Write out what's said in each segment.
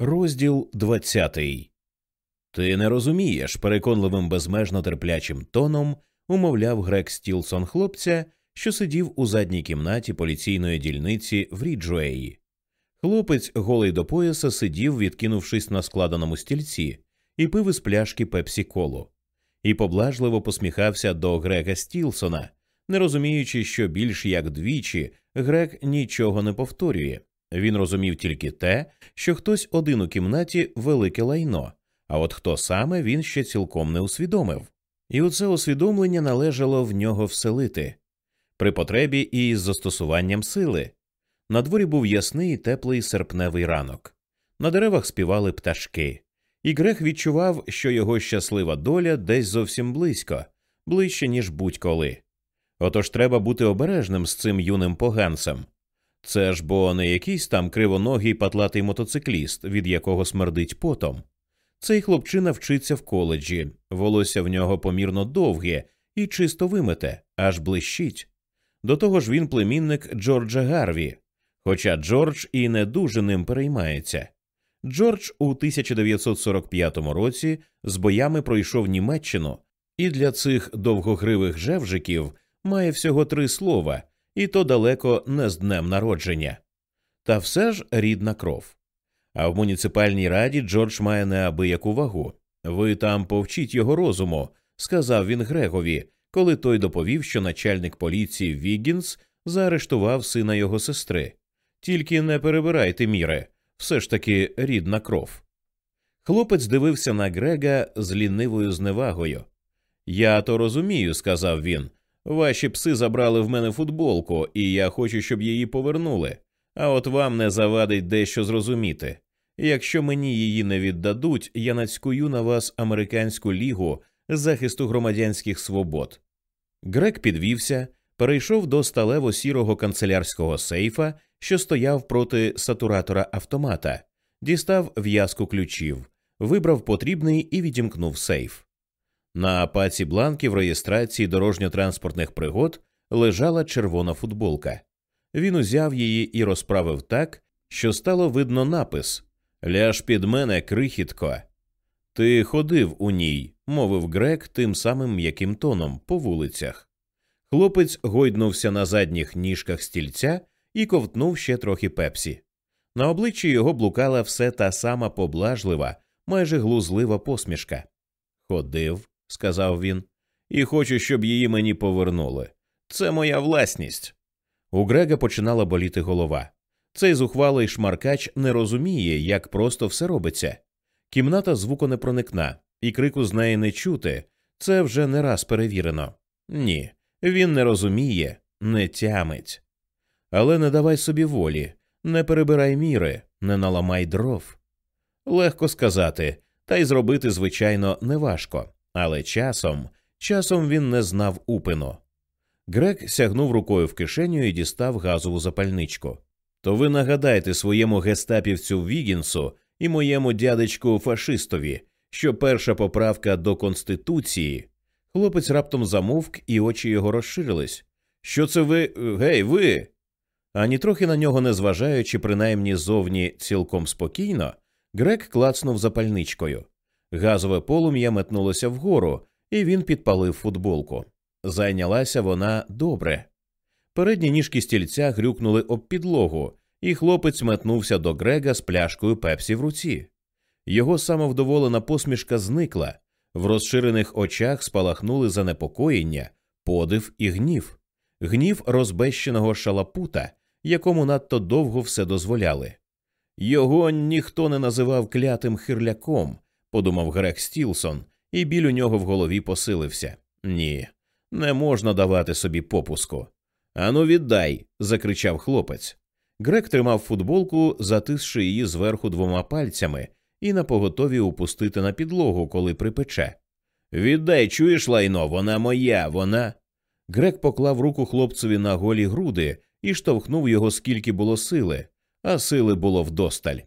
Розділ двадцятий. Ти не розумієш, переконливим безмежно терплячим тоном умовляв Грек Стілсон хлопця, що сидів у задній кімнаті поліційної дільниці в Ріджуеї. Хлопець голий до пояса сидів, відкинувшись на складеному стільці, і пив із пляшки пепсі колу, і поблажливо посміхався до Грега Стілсона, не розуміючи, що більш як двічі Грег нічого не повторює. Він розумів тільки те, що хтось один у кімнаті велике лайно, а от хто саме він ще цілком не усвідомив. І у це усвідомлення належало в нього вселити при потребі і з застосуванням сили. На дворі був ясний і теплий серпневий ранок. На деревах співали пташки, і Грех відчував, що його щаслива доля десь зовсім близько, ближче, ніж будь-коли. Отож треба бути обережним з цим юним поганцем. Це ж бо не якийсь там кривоногий патлатий мотоцикліст, від якого смердить потом. Цей хлопчина вчиться в коледжі, волосся в нього помірно довге і чисто вимите, аж блищить. До того ж він племінник Джорджа Гарві, хоча Джордж і не дуже ним переймається. Джордж у 1945 році з боями пройшов Німеччину, і для цих довгогривих жевжиків має всього три слова, і то далеко не з днем народження. Та все ж рідна кров. А в муніципальній раді Джордж має неабияку вагу. Ви там повчіть його розуму, сказав він Грегові, коли той доповів, що начальник поліції Віггінс заарештував сина його сестри. Тільки не перебирайте міри, все ж таки рідна кров. Хлопець дивився на Грега з лінивою зневагою. Я то розумію, сказав він. Ваші пси забрали в мене футболку, і я хочу, щоб її повернули. А от вам не завадить дещо зрозуміти. Якщо мені її не віддадуть, я нацькую на вас американську лігу захисту громадянських свобод. Грек підвівся, перейшов до сталево сірого канцелярського сейфа, що стояв проти сатуратора автомата, дістав в'язку ключів, вибрав потрібний і відімкнув сейф. На паці бланків реєстрації дорожньо-транспортних пригод лежала червона футболка. Він узяв її і розправив так, що стало видно напис Ляж під мене крихітко. Ти ходив у ній, мовив Грек тим самим м'яким тоном по вулицях. Хлопець гойднувся на задніх ніжках стільця і ковтнув ще трохи пепсі. На обличчі його блукала все та сама поблажлива, майже глузлива посмішка. Ходив, сказав він, і хочу, щоб її мені повернули. Це моя власність. У Грега починала боліти голова. Цей зухвалий шмаркач не розуміє, як просто все робиться. Кімната звуконепроникна, і крику з неї не чути. Це вже не раз перевірено. Ні, він не розуміє, не тямить. Але не давай собі волі, не перебирай міри, не наламай дров. Легко сказати, та й зробити, звичайно, неважко. Але часом, часом він не знав упину. Грек сягнув рукою в кишеню і дістав газову запальничку. То ви нагадайте своєму гестапівцю Вігінсу і моєму дядечку фашистові, що перша поправка до Конституції. Хлопець раптом замовк, і очі його розширились. Що це ви. Гей, ви? Ані трохи на нього не зважаючи, принаймні зовні цілком спокійно, Грек клацнув запальничкою. Газове полум'я метнулося вгору, і він підпалив футболку. Зайнялася вона добре. Передні ніжки стільця грюкнули об підлогу, і хлопець метнувся до Грега з пляшкою пепсі в руці. Його самовдоволена посмішка зникла, в розширених очах спалахнули занепокоєння, подив і гнів, гнів розбещеного шалапута, якому надто довго все дозволяли. Його ніхто не називав клятим хирляком, подумав Грег Стілсон, і біль у нього в голові посилився. Ні, не можна давати собі попуску. Ану, віддай. закричав хлопець. Грек тримав футболку, затисши її зверху двома пальцями, і напоготові упустити на підлогу, коли припече. Віддай, чуєш лайно, вона моя, вона. Грек поклав руку хлопцеві на голі груди і штовхнув його, скільки було сили, а сили було вдосталь.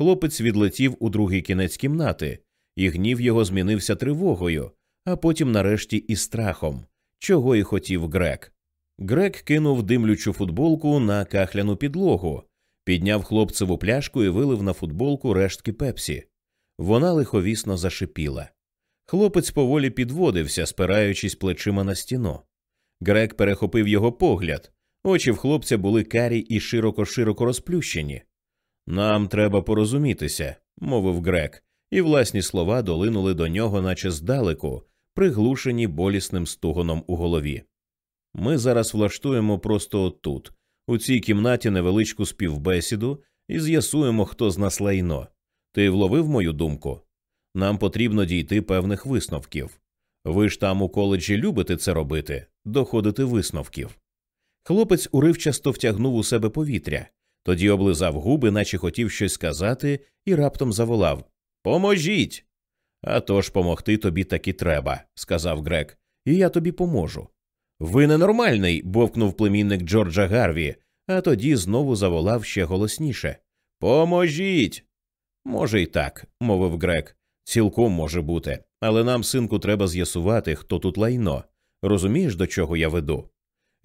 Хлопець відлетів у другий кінець кімнати, і гнів його змінився тривогою, а потім, нарешті, і страхом, чого й хотів Грек. Грек кинув димлючу футболку на кахляну підлогу, підняв хлопцеву пляшку і вилив на футболку рештки пепсі. Вона лиховісно зашипіла. Хлопець поволі підводився, спираючись плечима на стіну. Грек перехопив його погляд. Очі в хлопця були карі і широко широко розплющені. Нам треба порозумітися, мовив Грек, і власні слова долинули до нього, наче здалеку, приглушені болісним стугоном у голові. Ми зараз влаштуємо просто отут, у цій кімнаті невеличку співбесіду, і з'ясуємо, хто з нас лайно. Ти вловив мою думку? Нам потрібно дійти певних висновків. Ви ж там у коледжі любите це робити, доходити висновків. Хлопець уривчасто втягнув у себе повітря, тоді облизав губи, наче хотів щось сказати, і раптом заволав Поможіть. «А тож помогти тобі таки треба, сказав Грек, і я тобі поможу. Ви ненормальний. бовкнув племінник Джорджа Гарві, а тоді знову заволав ще голосніше. Поможіть. Може, й так, мовив Грек. Цілком може бути, але нам, синку, треба з'ясувати, хто тут лайно. Розумієш, до чого я веду?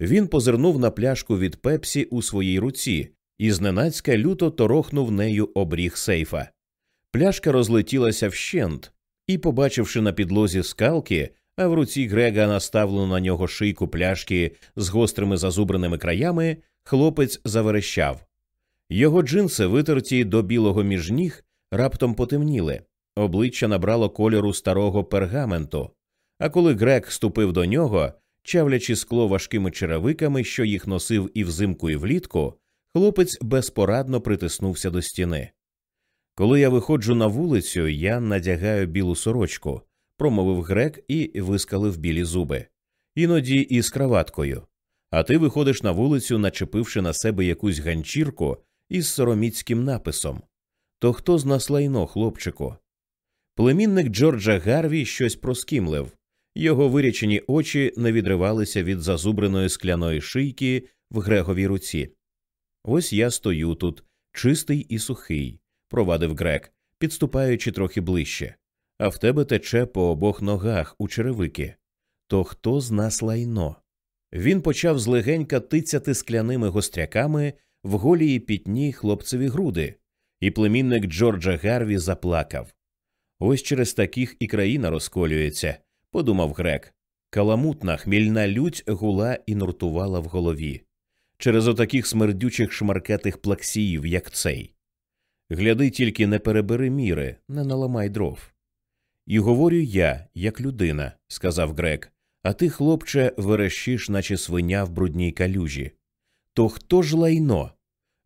Він позирнув на пляшку від пепсі у своїй руці і зненацька люто торохнув нею обріг сейфа. Пляшка розлетілася вщент, і, побачивши на підлозі скалки, а в руці Грега наставлену на нього шийку пляшки з гострими зазубреними краями, хлопець заверещав. Його джинси, витерті до білого між ніг, раптом потемніли, обличчя набрало кольору старого пергаменту. А коли Грег ступив до нього, чавлячи скло важкими черевиками, що їх носив і взимку, і влітку, хлопець безпорадно притиснувся до стіни. Коли я виходжу на вулицю, я надягаю білу сорочку, промовив грек і вискалив білі зуби, іноді із краваткою. А ти виходиш на вулицю, начепивши на себе якусь ганчірку із сороміцьким написом. То хто з нас лайно, хлопчику? Племінник Джорджа Гарві щось проскімлив, його вирячені очі не відривалися від зазубреної скляної шийки в Греговій руці. Ось я стою тут, чистий і сухий, провадив Грек, підступаючи трохи ближче а в тебе тече по обох ногах у черевики. То хто з нас лайно? Він почав злегенька тицяти скляними гостряками в голії пітні хлопцеві груди, і племінник Джорджа Гарві заплакав. Ось через таких і країна розколюється, подумав грек. Каламутна хмільна лють гула і нуртувала в голові. Через отаких смердючих шмаркатих плаксіїв, як цей. Гляди, тільки не перебери міри, не наламай дров. І говорю я, як людина, сказав Грек, а ти, хлопче, верещиш, наче свиня в брудній калюжі. То хто ж лайно?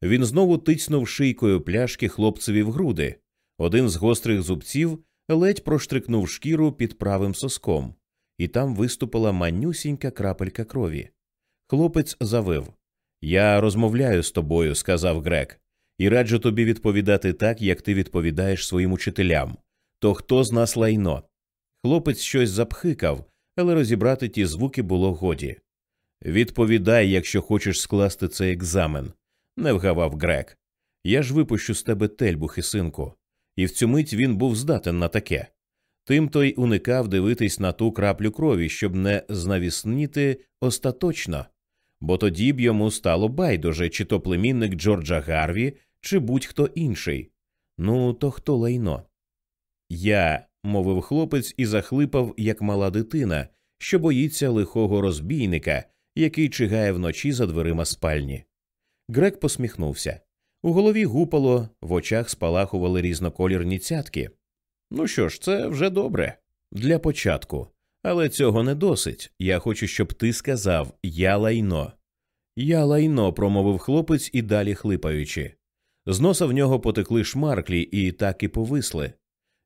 Він знову тицнув шийкою пляшки хлопцеві в груди. Один з гострих зубців ледь проштрикнув шкіру під правим соском, і там виступила манюсінька крапелька крові. Хлопець завив. Я розмовляю з тобою, сказав Грек, і раджу тобі відповідати так, як ти відповідаєш своїм учителям то хто з нас лайно? Хлопець щось запхикав, але розібрати ті звуки було годі. Відповідай, якщо хочеш скласти цей екзамен, не вгавав Грек. Я ж випущу з тебе тельбухи, синку. І в цю мить він був здатен на таке. Тим той уникав дивитись на ту краплю крові, щоб не знавісніти остаточно, бо тоді б йому стало байдуже, чи то племінник Джорджа Гарві, чи будь-хто інший. Ну, то хто лайно? Я, мовив хлопець і захлипав, як мала дитина, що боїться лихого розбійника, який чигає вночі за дверима спальні. Грек посміхнувся. У голові гупало, в очах спалахували різноколірні цятки. Ну що ж, це вже добре. Для початку. Але цього не досить. Я хочу, щоб ти сказав я лайно. Я лайно, промовив хлопець і далі хлипаючи. З носа в нього потекли шмарклі і так і повисли.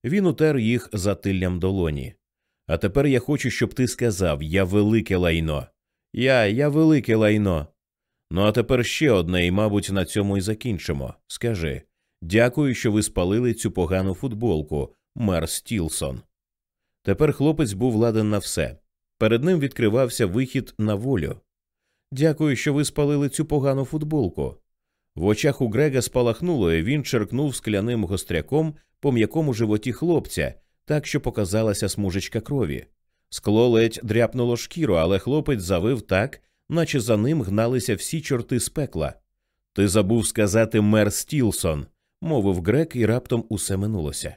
Він утер їх затиллям долоні. А тепер я хочу, щоб ти сказав Я велике лайно. Я, я велике лайно. Ну а тепер ще одне, і, мабуть, на цьому і закінчимо. Скажи дякую, що ви спалили цю погану футболку, мер Стілсон. Тепер хлопець був ладен на все. Перед ним відкривався вихід на волю. Дякую, що ви спалили цю погану футболку. В очах у Грега спалахнуло, і він черкнув скляним гостряком по м'якому животі хлопця, так що показалася смужечка крові. Скло ледь дряпнуло шкіру, але хлопець завив так, наче за ним гналися всі чорти з пекла. Ти забув сказати мер Стілсон, мовив Грек, і раптом усе минулося.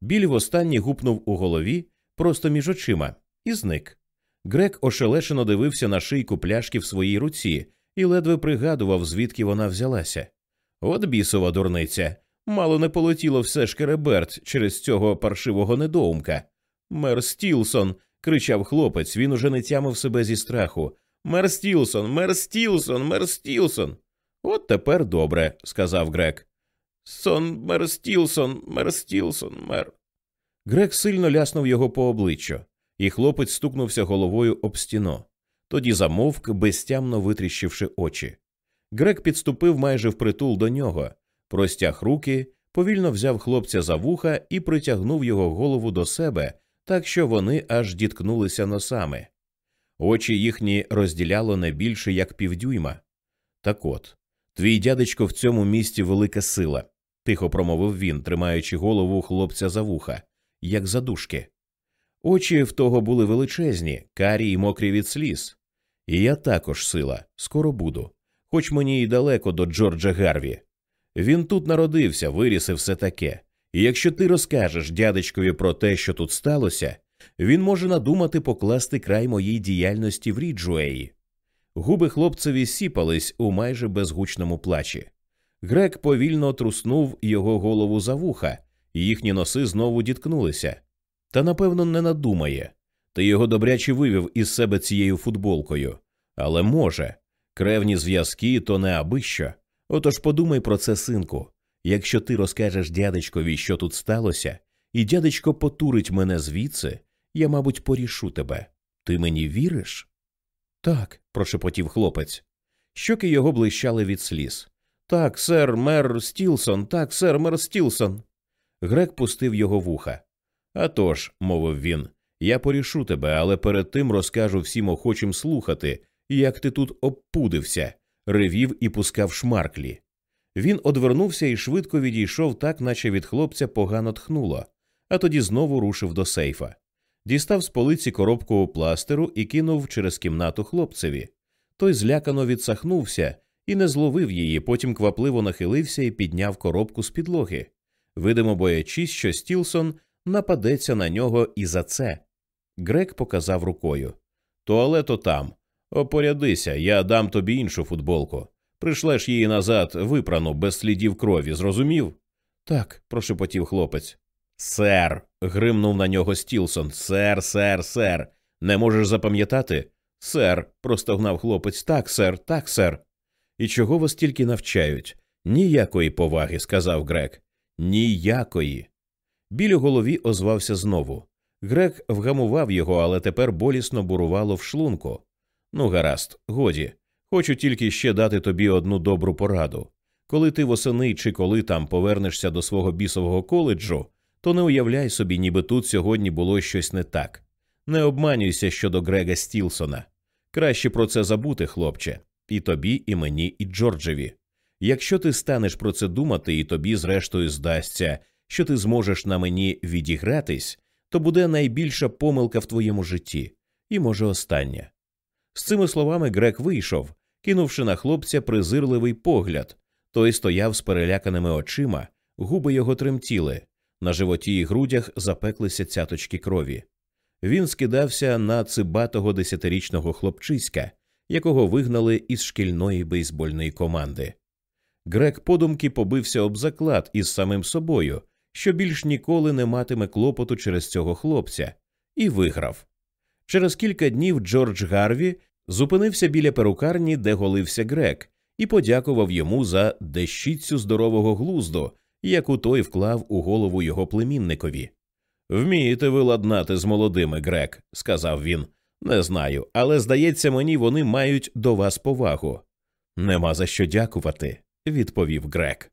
Біль востаннє гупнув у голові просто між очима і зник. Грек ошелешено дивився на шийку пляшки в своїй руці і ледве пригадував, звідки вона взялася. От бісова дурниця. Мало не полетіло все ж кереберт через цього паршивого недоумка. Мер Стілсон. кричав хлопець, він уже не тямив себе зі страху. Мер Стілсон, мер Стілсон, мер Стілсон. От тепер добре, сказав Грек. Сон, мер Стілсон, мер Стілсон, мер. Грек сильно ляснув його по обличчю, і хлопець стукнувся головою об стіно. Тоді замовк, безтямно витріщивши очі. Грек підступив майже впритул до нього, простяг руки, повільно взяв хлопця за вуха і притягнув його голову до себе, так що вони аж діткнулися носами. Очі їхні розділяло не більше як півдюйма. Так от, твій дядечко в цьому місті велика сила, тихо промовив він, тримаючи голову хлопця за вуха, як задушки. Очі в того були величезні, карі й мокрі від сліз. І я також сила, скоро буду, хоч мені й далеко до Джорджа Гарві. Він тут народився, виріс і все таке. І якщо ти розкажеш дядечкові про те, що тут сталося, він може надумати покласти край моїй діяльності в Ріджуеї. Губи хлопцеві сіпались у майже безгучному плачі. Грек повільно труснув його голову за вуха, і їхні носи знову діткнулися. Та, напевно, не надумає. Ти його добряче вивів із себе цією футболкою. Але може, кревні зв'язки то не аби. Отож подумай про це, синку. Якщо ти розкажеш дядечкові, що тут сталося, і дядечко потурить мене звідси, я, мабуть, порішу тебе. Ти мені віриш? Так, прошепотів хлопець. Щоки його блищали від сліз. Так, сер, мер Стілсон, так, сер, мер Стілсон. Грек пустив його вуха. «А тож», – мовив він, я порішу тебе, але перед тим розкажу всім охочим слухати, як ти тут обпудився, ревів і пускав шмарклі. Він одвернувся і швидко відійшов, так наче від хлопця погано тхнуло, а тоді знову рушив до сейфа. Дістав з полиці коробку пластеру і кинув через кімнату хлопцеві. Той злякано відсахнувся і не зловив її, потім квапливо нахилився і підняв коробку з підлоги. Видимо, боячись, що Стілсон нападеться на нього і за це. Грек показав рукою. Туалето там. Опорядися, я дам тобі іншу футболку. Пришлеш її назад, випрану, без слідів крові, зрозумів? Так, прошепотів хлопець. Сер. гримнув на нього Стілсон. Сер, сер, сер. Не можеш запам'ятати? Сер, простогнав хлопець. Так, сер, так, сер. І чого вас тільки навчають? Ніякої поваги, сказав Грек. Ніякої. Біль у голові озвався знову. Грек вгамував його, але тепер болісно бурувало в шлунку. Ну, гаразд, годі. Хочу тільки ще дати тобі одну добру пораду. Коли ти восени чи коли там повернешся до свого бісового коледжу, то не уявляй собі, ніби тут сьогодні було щось не так. Не обманюйся щодо Грега Стілсона. Краще про це забути, хлопче, і тобі, і мені, і Джорджеві. Якщо ти станеш про це думати, і тобі, зрештою, здасться, що ти зможеш на мені відігратись, то буде найбільша помилка в твоєму житті, і, може, остання. З цими словами Грек вийшов, кинувши на хлопця презирливий погляд. Той стояв з переляканими очима, губи його тремтіли, на животі і грудях запеклися цяточки крові. Він скидався на цибатого десятирічного хлопчиська, якого вигнали із шкільної бейсбольної команди. Грек подумки побився об заклад із самим собою, що більш ніколи не матиме клопоту через цього хлопця, і виграв. Через кілька днів Джордж Гарві зупинився біля перукарні, де голився Грек, і подякував йому за дещицю здорового глузду, яку той вклав у голову його племінникові. Вмієте ви ладнати з молодими, Грек, сказав він. Не знаю, але здається мені, вони мають до вас повагу. Нема за що дякувати, відповів Грек.